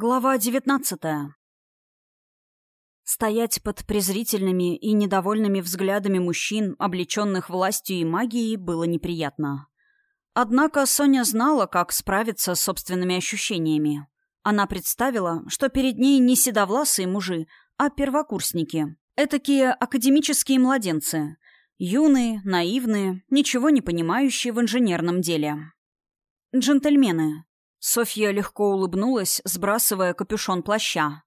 Глава девятнадцатая. Стоять под презрительными и недовольными взглядами мужчин, облеченных властью и магией, было неприятно. Однако Соня знала, как справиться с собственными ощущениями. Она представила, что перед ней не седовласые мужи, а первокурсники. Этакие академические младенцы. Юные, наивные, ничего не понимающие в инженерном деле. Джентльмены. Софья легко улыбнулась, сбрасывая капюшон плаща.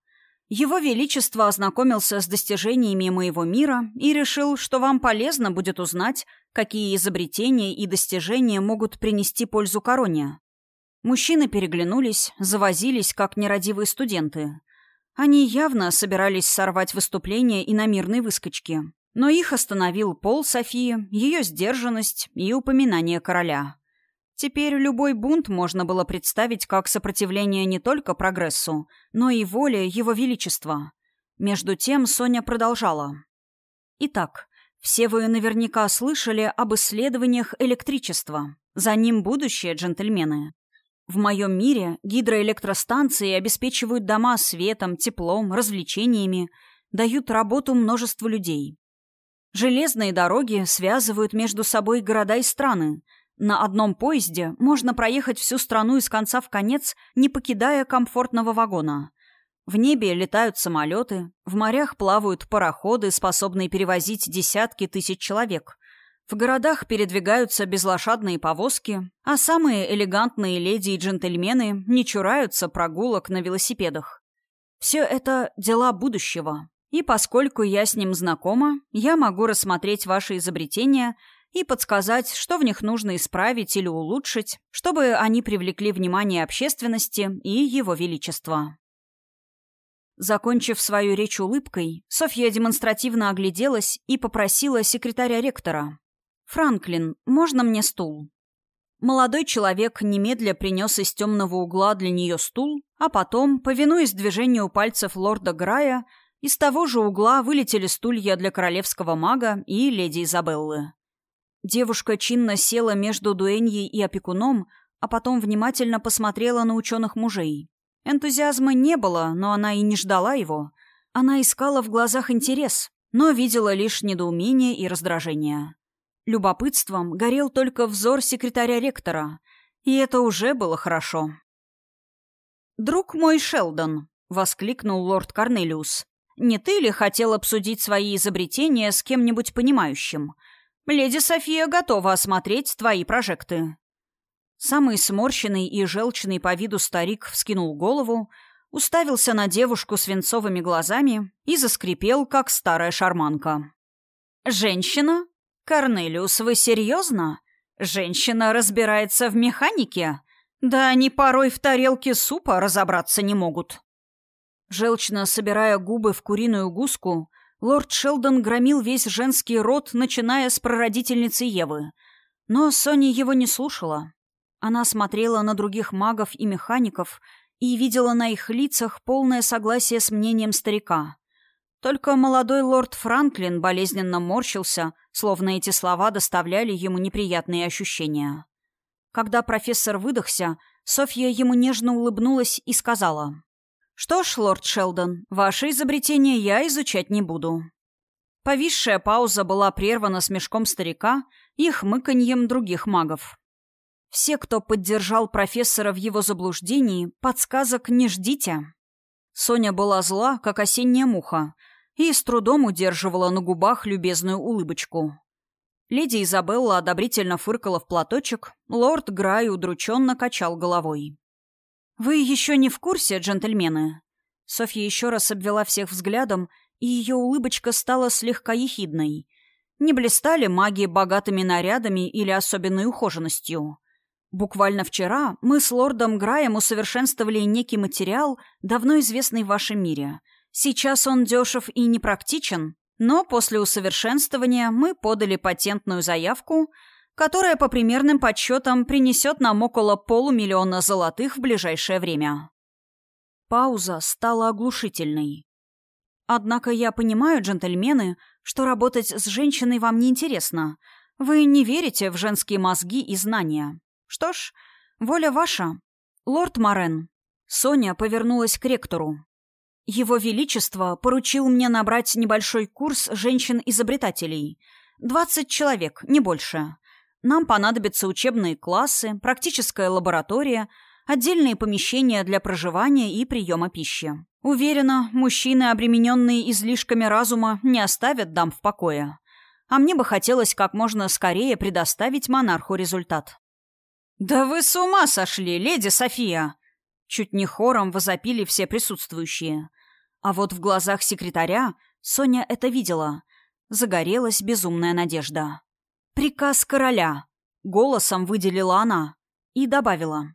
«Его Величество ознакомился с достижениями моего мира и решил, что вам полезно будет узнать, какие изобретения и достижения могут принести пользу короне». Мужчины переглянулись, завозились, как нерадивые студенты. Они явно собирались сорвать выступление и на мирной выскочке. Но их остановил пол Софии, ее сдержанность и упоминание короля. Теперь любой бунт можно было представить как сопротивление не только прогрессу, но и воле Его Величества. Между тем Соня продолжала. Итак, все вы наверняка слышали об исследованиях электричества. За ним будущее, джентльмены. В моем мире гидроэлектростанции обеспечивают дома светом, теплом, развлечениями, дают работу множеству людей. Железные дороги связывают между собой города и страны – на одном поезде можно проехать всю страну из конца в конец, не покидая комфортного вагона. В небе летают самолеты, в морях плавают пароходы, способные перевозить десятки тысяч человек. В городах передвигаются безлошадные повозки, а самые элегантные леди и джентльмены не чураются прогулок на велосипедах. Все это дела будущего. И поскольку я с ним знакома, я могу рассмотреть ваши изобретения – и подсказать, что в них нужно исправить или улучшить, чтобы они привлекли внимание общественности и его величества. Закончив свою речь улыбкой, Софья демонстративно огляделась и попросила секретаря ректора. «Франклин, можно мне стул?» Молодой человек немедля принес из темного угла для нее стул, а потом, повинуясь движению пальцев лорда Грая, из того же угла вылетели стулья для королевского мага и леди Изабеллы. Девушка чинно села между дуэньей и опекуном, а потом внимательно посмотрела на ученых мужей. Энтузиазма не было, но она и не ждала его. Она искала в глазах интерес, но видела лишь недоумение и раздражение. Любопытством горел только взор секретаря ректора, и это уже было хорошо. «Друг мой Шелдон», — воскликнул лорд Корнелиус, — «не ты ли хотел обсудить свои изобретения с кем-нибудь понимающим?» Леди София готова осмотреть твои прожекты». Самый сморщенный и желчный по виду старик вскинул голову, уставился на девушку свинцовыми глазами и заскрипел, как старая шарманка. «Женщина? Корнелиус, вы серьезно? Женщина разбирается в механике? Да они порой в тарелке супа разобраться не могут». Желчно собирая губы в куриную гуску, Лорд Шелдон громил весь женский род, начиная с прародительницы Евы. Но Соня его не слушала. Она смотрела на других магов и механиков и видела на их лицах полное согласие с мнением старика. Только молодой лорд Франклин болезненно морщился, словно эти слова доставляли ему неприятные ощущения. Когда профессор выдохся, Софья ему нежно улыбнулась и сказала — «Что ж, лорд Шелдон, ваше изобретение я изучать не буду». Повисшая пауза была прервана смешком старика и хмыканьем других магов. Все, кто поддержал профессора в его заблуждении, подсказок не ждите. Соня была зла, как осенняя муха, и с трудом удерживала на губах любезную улыбочку. Леди Изабелла одобрительно фыркала в платочек, лорд Грай удрученно качал головой. «Вы еще не в курсе, джентльмены?» Софья еще раз обвела всех взглядом, и ее улыбочка стала слегка ехидной. Не блистали маги богатыми нарядами или особенной ухоженностью. Буквально вчера мы с лордом Граем усовершенствовали некий материал, давно известный в вашем мире. Сейчас он дешев и непрактичен, но после усовершенствования мы подали патентную заявку — которая по примерным подсчетам принесет нам около полумиллиона золотых в ближайшее время. Пауза стала оглушительной. Однако я понимаю, джентльмены, что работать с женщиной вам не интересно. Вы не верите в женские мозги и знания. Что ж, воля ваша. Лорд Морен. Соня повернулась к ректору. Его Величество поручил мне набрать небольшой курс женщин-изобретателей. Двадцать человек, не больше. Нам понадобятся учебные классы, практическая лаборатория, отдельные помещения для проживания и приема пищи. Уверена, мужчины, обремененные излишками разума, не оставят дам в покое. А мне бы хотелось как можно скорее предоставить монарху результат. «Да вы с ума сошли, леди София!» Чуть не хором возопили все присутствующие. А вот в глазах секретаря Соня это видела. Загорелась безумная надежда. «Приказ короля», — голосом выделила она и добавила.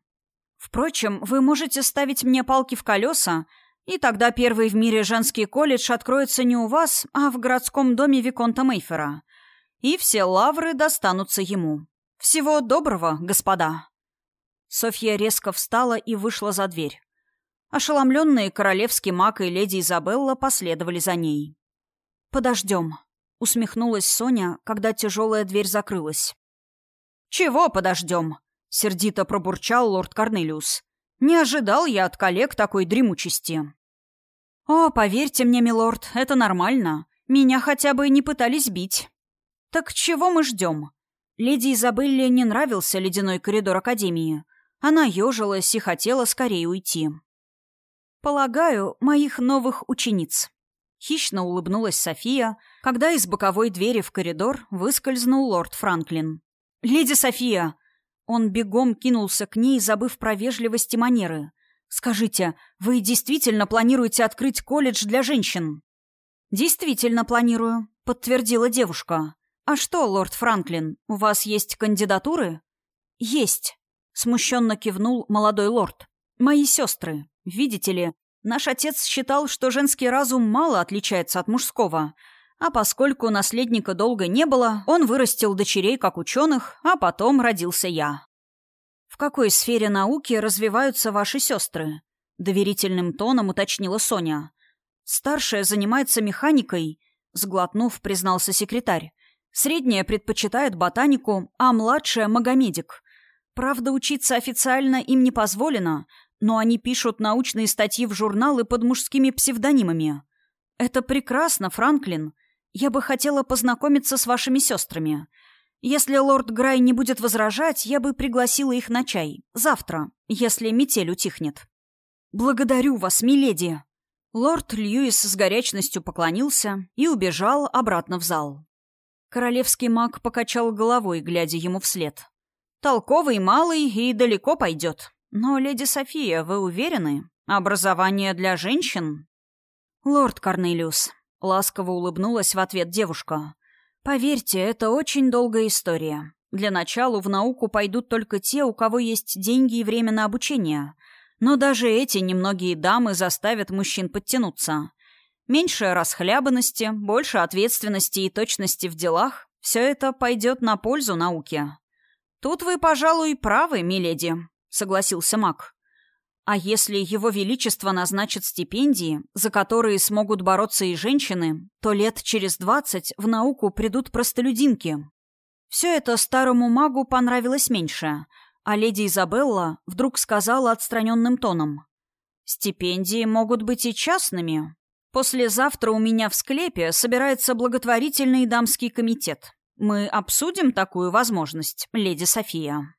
«Впрочем, вы можете ставить мне палки в колеса, и тогда первый в мире женский колледж откроется не у вас, а в городском доме Виконта Мейфера. И все лавры достанутся ему. Всего доброго, господа». Софья резко встала и вышла за дверь. Ошеломленные королевский маг и леди Изабелла последовали за ней. «Подождем», — усмехнулась Соня, когда тяжелая дверь закрылась. «Чего подождем?» — сердито пробурчал лорд Корнелиус. «Не ожидал я от коллег такой дремучести». «О, поверьте мне, милорд, это нормально. Меня хотя бы не пытались бить». «Так чего мы ждем?» Леди Изабелле не нравился ледяной коридор Академии. Она ежилась и хотела скорее уйти. «Полагаю, моих новых учениц». Хищно улыбнулась София, когда из боковой двери в коридор выскользнул лорд Франклин. «Леди София!» Он бегом кинулся к ней, забыв про вежливость и манеры. «Скажите, вы действительно планируете открыть колледж для женщин?» «Действительно планирую», — подтвердила девушка. «А что, лорд Франклин, у вас есть кандидатуры?» «Есть», — смущенно кивнул молодой лорд. «Мои сестры. Видите ли, наш отец считал, что женский разум мало отличается от мужского, а поскольку наследника долго не было, он вырастил дочерей как ученых, а потом родился я. «В какой сфере науки развиваются ваши сестры?» — доверительным тоном уточнила Соня. «Старшая занимается механикой», — сглотнув, признался секретарь. «Средняя предпочитает ботанику, а младшая — магомедик. Правда, учиться официально им не позволено, но они пишут научные статьи в журналы под мужскими псевдонимами. Это прекрасно, Франклин. Я бы хотела познакомиться с вашими сестрами. Если лорд Грай не будет возражать, я бы пригласила их на чай. Завтра, если метель утихнет. Благодарю вас, миледи. Лорд Льюис с горячностью поклонился и убежал обратно в зал. Королевский маг покачал головой, глядя ему вслед. «Толковый малый и далеко пойдет. Но, леди София, вы уверены? Образование для женщин? Лорд Корнелиус. Ласково улыбнулась в ответ девушка. Поверьте, это очень долгая история. Для начала в науку пойдут только те, у кого есть деньги и время на обучение. Но даже эти немногие дамы заставят мужчин подтянуться. Меньше расхлябанности, больше ответственности и точности в делах – все это пойдет на пользу науке. Тут вы, пожалуй, правы, миледи согласился Мак. А если его величество назначит стипендии, за которые смогут бороться и женщины, то лет через двадцать в науку придут простолюдинки. Все это старому магу понравилось меньше, а леди Изабелла вдруг сказала отстраненным тоном. «Стипендии могут быть и частными. Послезавтра у меня в склепе собирается благотворительный дамский комитет. Мы обсудим такую возможность, леди София».